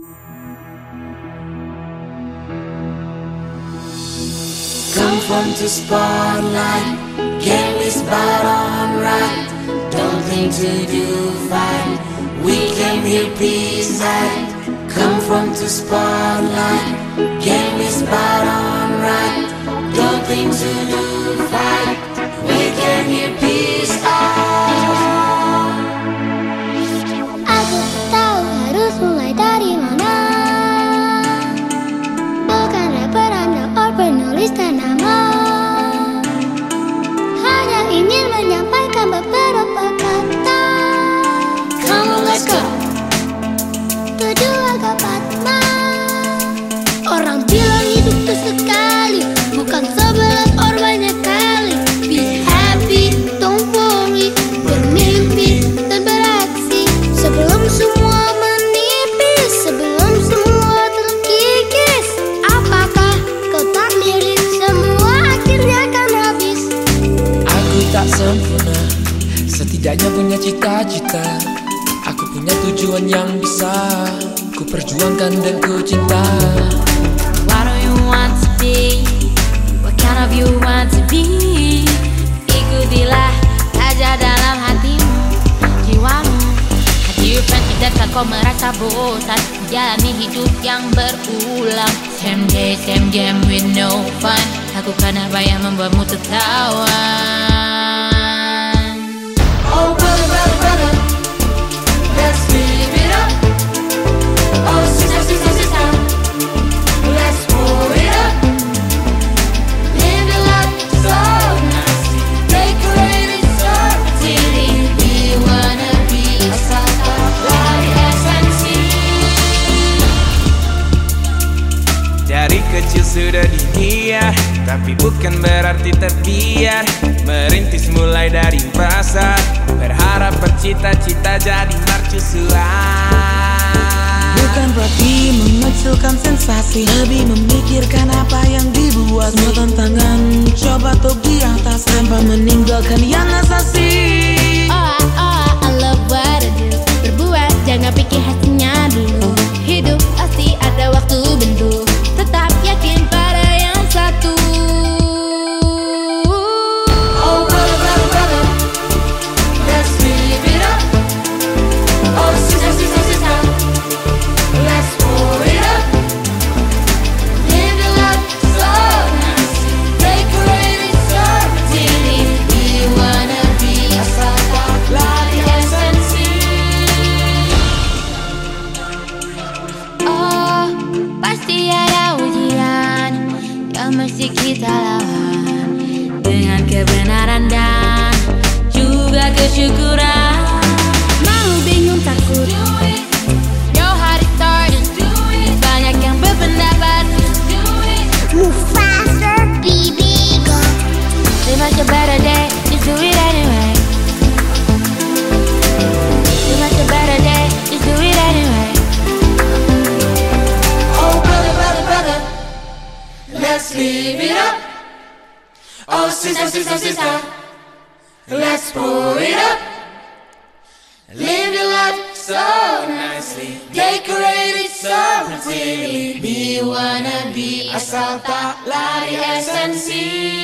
Come from the spotlight, get this spot on right. Don't think to do fine. We came here peace night. Come from the spotlight, get this spot on right. Don't think to do fine. Menyampaikan beberapa kata Come on, let's go. Tujuh agak tak sempurna. Setidaknya punya cita-cita. Aku punya tujuan yang bisa Ku perjuangkan dan ku cinta What do you want to be? What kind of you want to be? Ikutilah saja dalam hatimu, jiwamu. Have you friends tidakkah kau merasa bosan. Jalani hidup yang berulang. Same day, same game with no fun. Lakukan apa yang membuatmu tertawa sudah dihiar Tapi bukan berarti terbiar Merintis mulai dari pasar Berharap bercita-cita jadi mercusuar Bukan berarti mengecilkan sensasi Lebih memikirkan apa yang dibuat. Semua tantangan coba untuk di atas Tanpa meninggalkan yang asasi. Oh, oh, I love what I do. Berbuat, jangan pikir hasilnya dulu. Hidup mesti kita lawan Dengan kebenaran dan juga kesyukuran Let's live it up. Oh sister, sister, sister. Let's pour it up. Live your life so nicely. Decorate it so prettily Be wanna be asal tak lari esensi